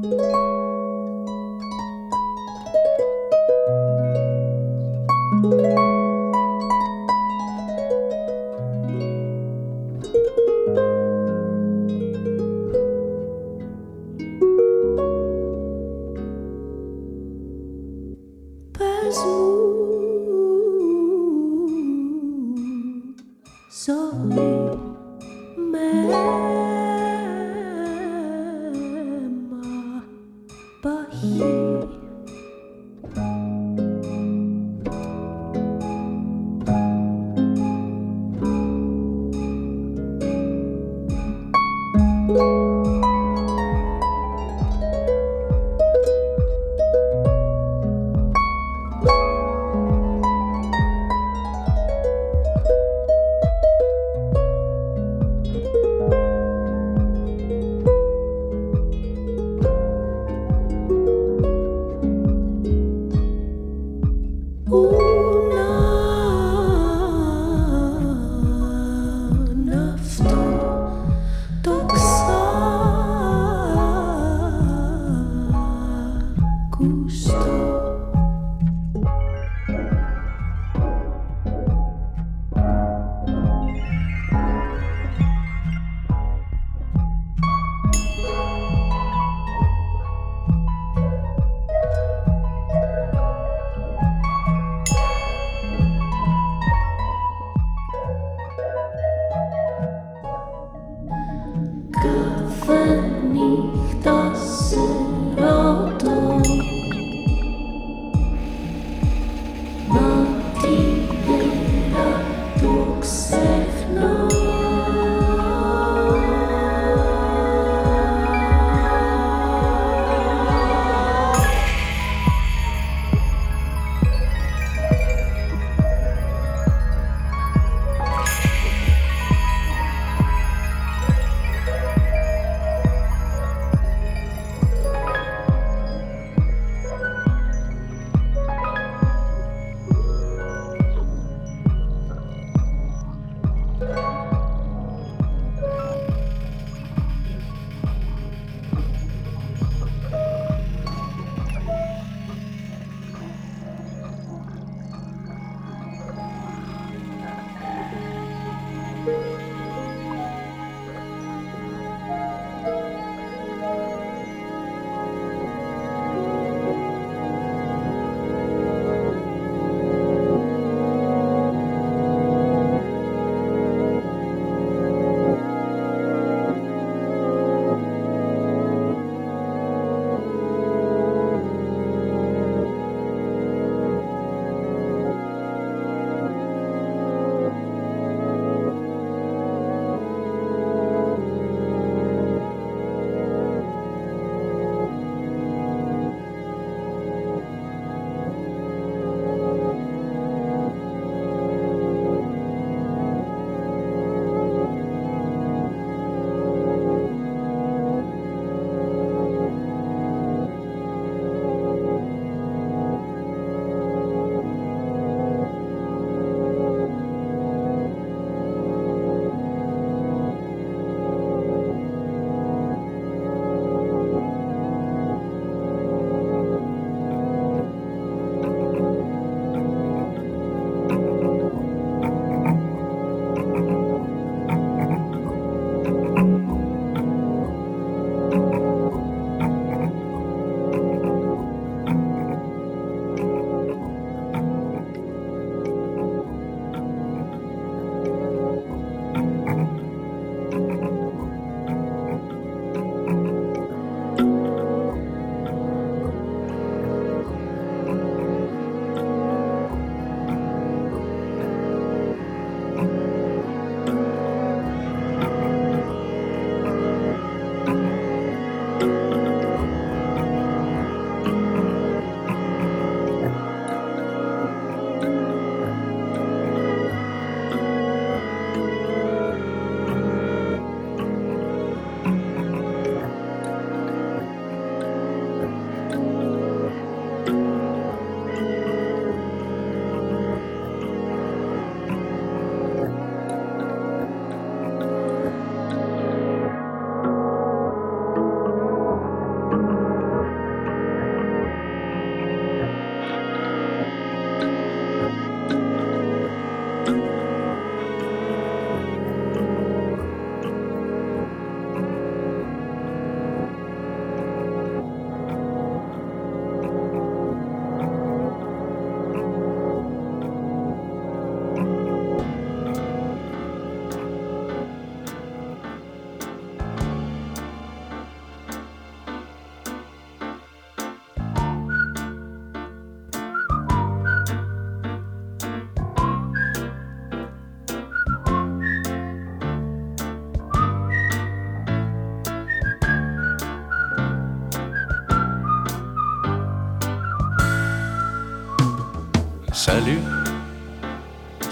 Música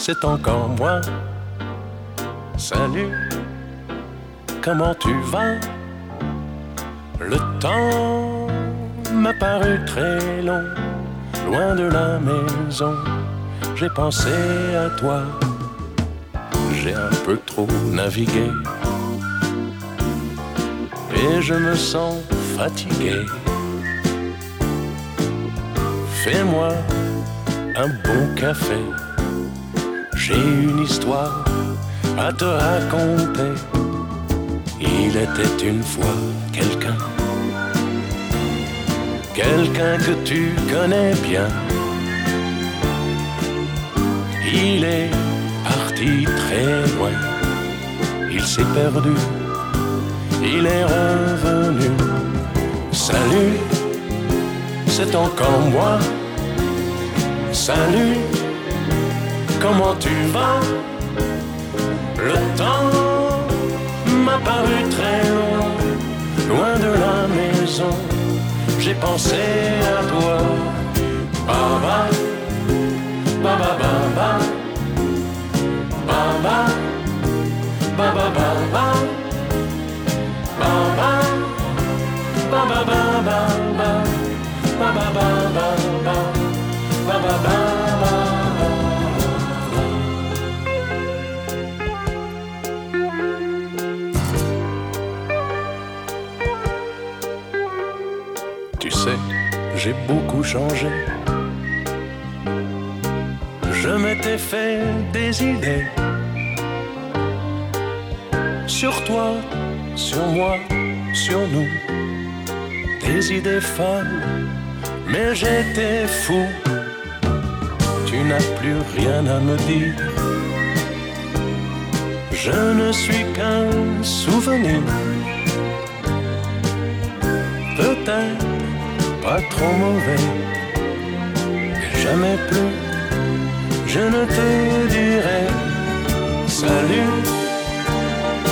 c'est encore moi. Salut, comment tu vas? Le temps m'a paru très long, loin de la maison. J'ai pensé à toi, j'ai un peu trop navigué et je me sens fatigué. Fais-moi un bon café. J'ai une histoire à te raconter. Il était une fois quelqu'un, quelqu'un que tu connais bien. Il est parti très loin, il s'est perdu, il est revenu. Salut, c'est encore moi. Salut, comment tu vas Le temps m'a paru très long, loin de la maison. J'ai pensé à toi. Baba, baba, baba, baba, baba, baba, baba, baba, baba, baba, baba, baba. Tu j'ai beaucoup changé. Je m'étais fait des idées sur toi, sur moi, sur nous. Des idées folles, mais j'étais fou. Tu n'as plus rien à me dire. Je ne suis qu'un souvenir. Peut-être pas trop mauvais, mais jamais plus. Je ne te dirai salut,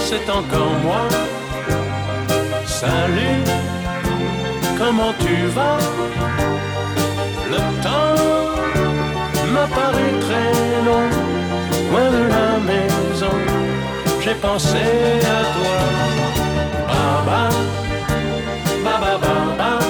c'est encore moi. Salut, comment tu vas? Le temps m'a paru très long, loin de la maison. J'ai pensé à toi. Baba, baba. Baba,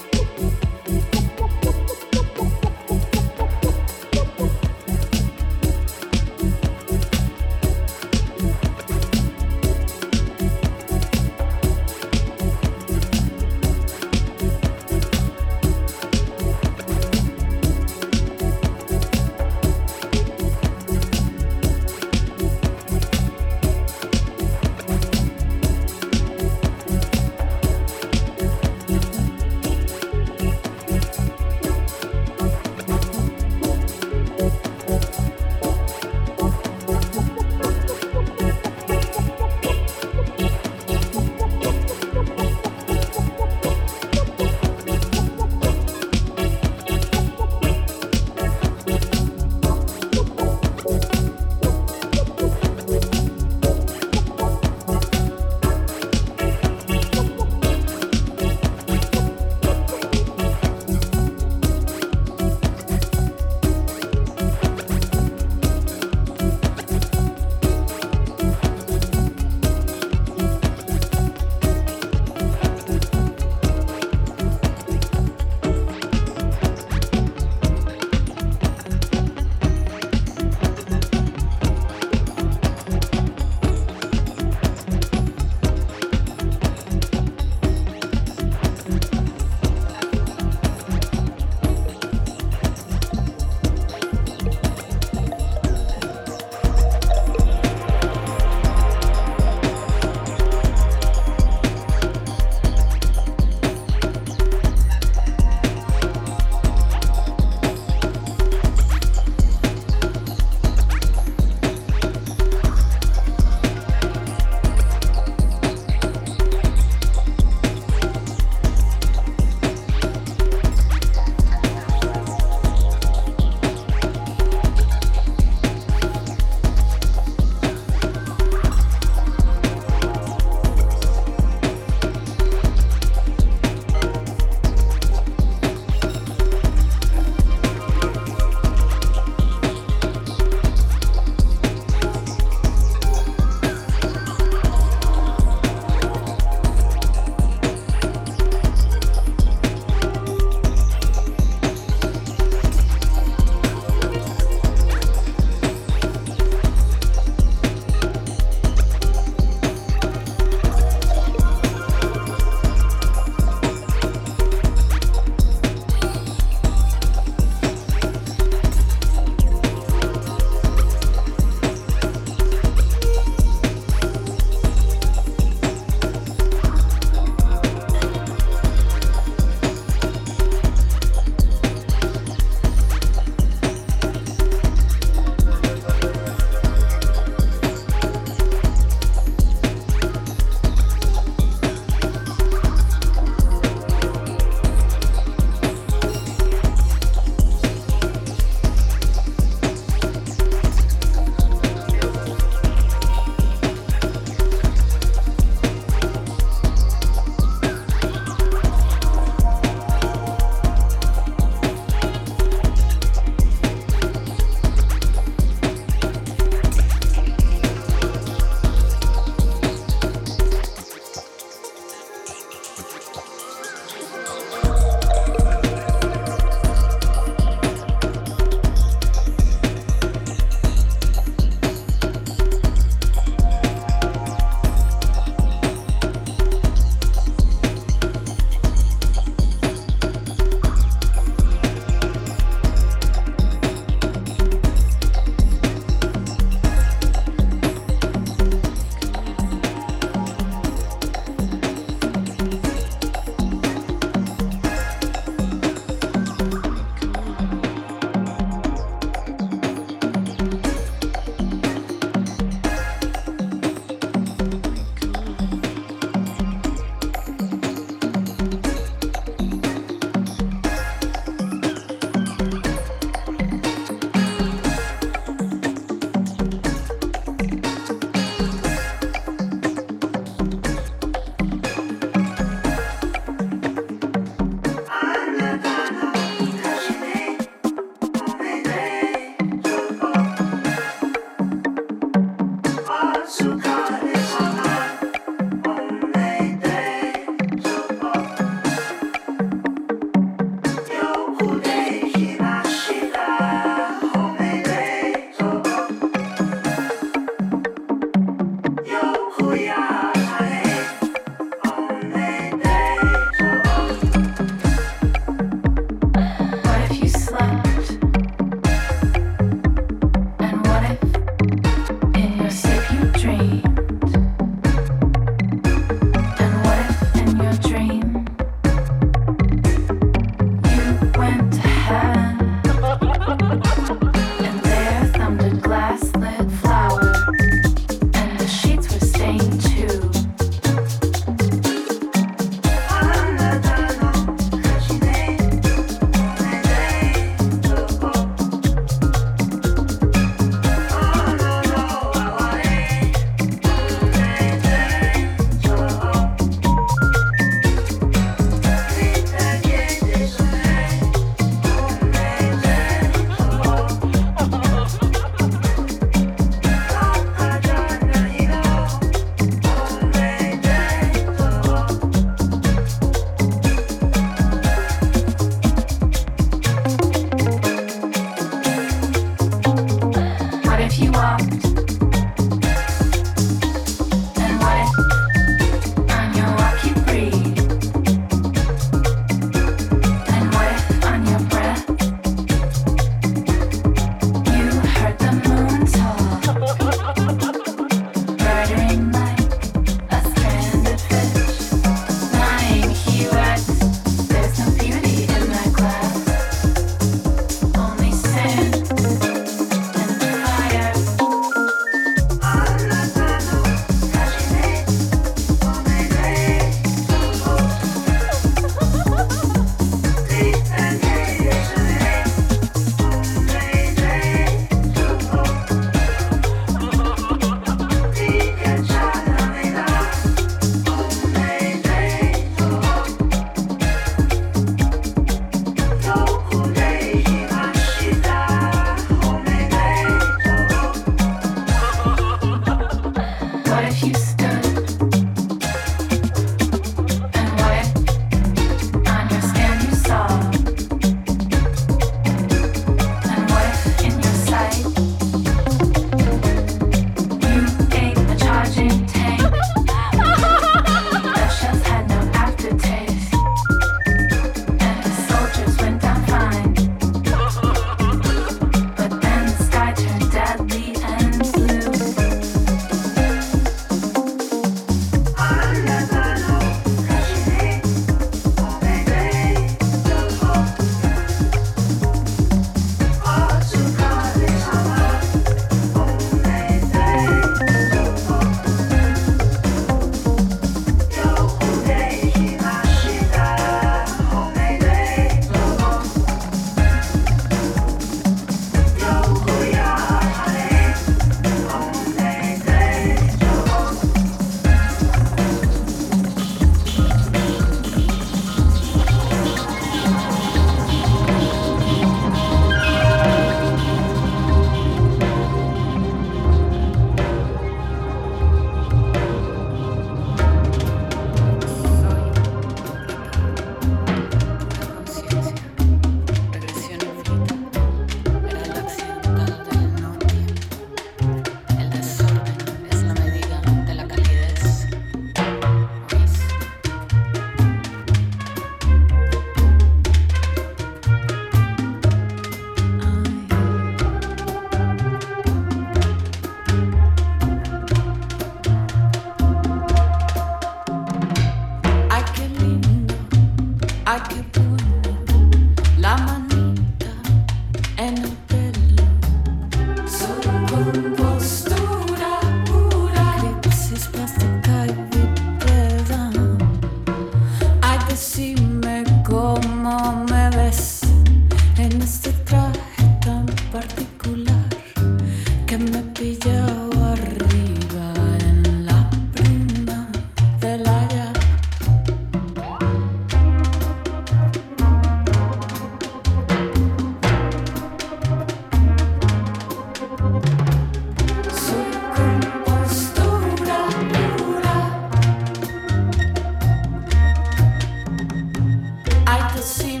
see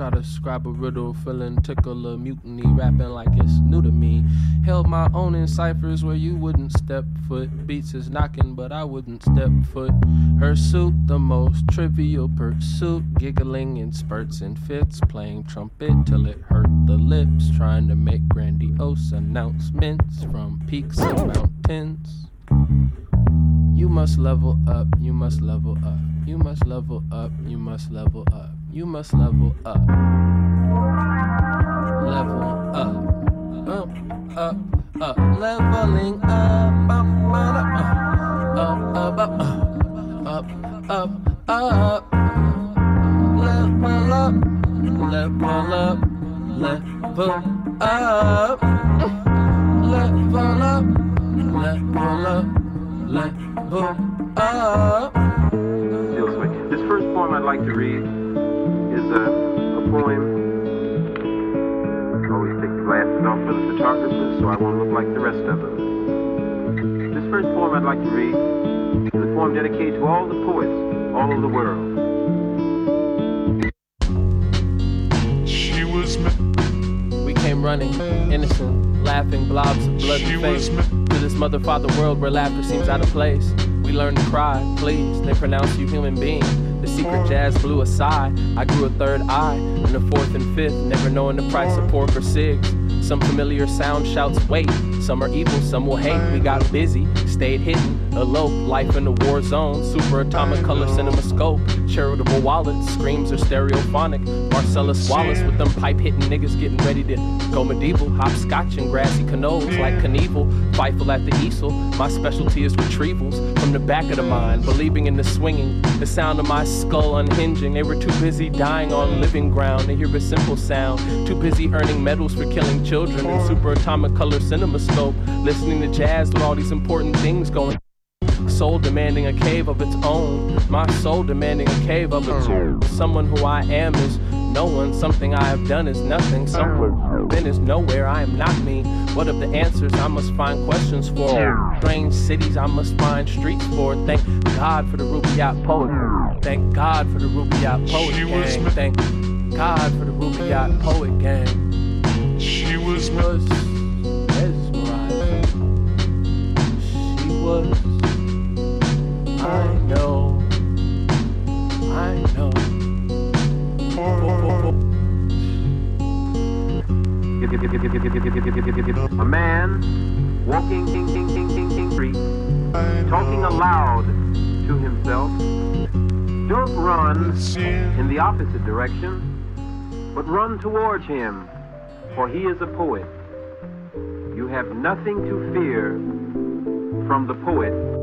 try to scribe a riddle, feeling tickle a mutiny, rapping like it's new to me. Held my own in ciphers where you wouldn't step foot. Beats is knocking, but I wouldn't step foot. Her suit, the most trivial pursuit, giggling in spurts and fits, playing trumpet till it hurt the lips, trying to make grandiose announcements from peaks and mountains. You must level up, you must level up, you must level up, you must level up, you must level up. Level up, level up, level up, level up level up. This first poem I'd like to read is a, a poem. I always take the glasses off for the photographer so I won't look like the rest of them. This first poem I'd like to read is a poem dedicated to all the poets all over the world. Came running, innocent, laughing blobs of blood and face To this mother father world where laughter seems out of place. We learn to cry, please, they pronounce you human being. The secret jazz blew a sigh. I grew a third eye, and a fourth and fifth, never knowing the price of pork or cigs. Some familiar sound shouts, wait. Some are evil, some will hate. We got busy, stayed hidden, elope, life in the war zone. Super atomic color cinema scope. Charitable wallets, screams are stereophonic. Marcellus Wallace with them pipe hitting niggas getting ready to go medieval. Hopscotch and grassy canoes like Knievel. Fightful at the easel. My specialty is retrievals from the back of the mind. Believing in the swinging, the sound of my skull unhinging. They were too busy dying on living ground to hear a simple sound. Too busy earning medals for killing children in super atomic color cinema scope. Listening to jazz with all these important things going soul demanding a cave of its own. My soul demanding a cave of its own. Someone who I am is no one. Something I have done is nothing. Somewhere been is nowhere. I am not me. What of the answers I must find questions for? Strange cities I must find streets for. Thank God for the Rubaiyat poet. Thank God for the Rubaiyat poet gang. Thank God for the Rubaiyat poet gang. She was mesmerizing. She was. I know, I know. A man walking street, talking aloud to himself. Don't run in the opposite direction, but run towards him, for he is a poet. You have nothing to fear from the poet.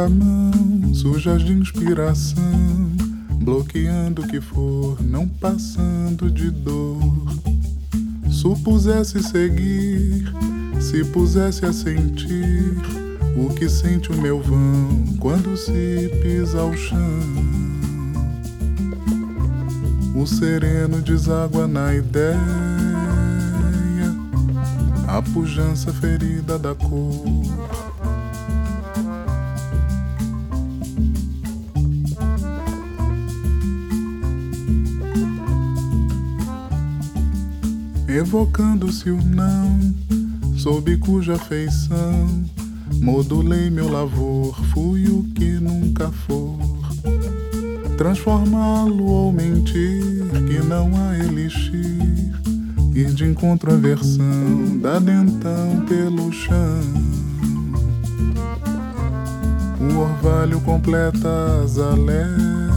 Contramão, sujas de inspiração, bloqueando o que for, não passando de dor. Supusesse seguir, se pusesse a sentir o que sente o meu vão quando se pisa ao chão. O sereno deságua na ideia, a pujança ferida da cor. Evocando-se o não, sob cuja feição modulei meu lavor, fui o que nunca for. Transformá-lo ou mentir, que não há elixir, ir de encontro à versão, da dentão pelo chão. O orvalho completa a azaleia,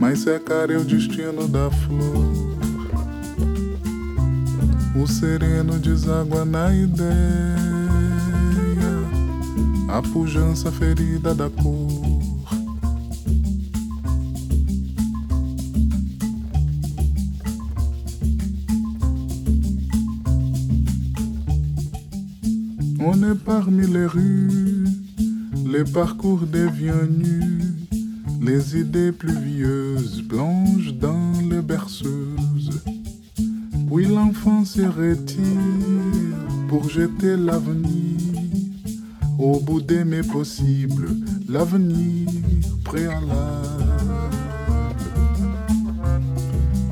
mas secar é o destino da flor. Sereno deságua na ideia, a pujança ferida da cor. On est parmi les rues, les parcours deviennent nus, les idées pluvieuses l'avenir au bout des mes possibles, l'avenir préalable.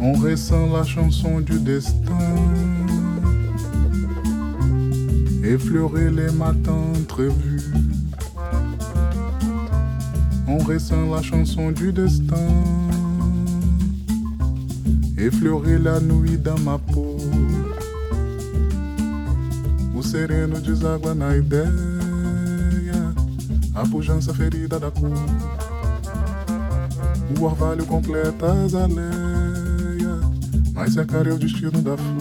On ressent la chanson du destin, effleurer les matins prévus. On ressent la chanson du destin effleurer la nuit dans ma peau. O sereno deságua na ideia, a pujança ferida da cor. O orvalho completa as aleias, mas secar é o destino da flor.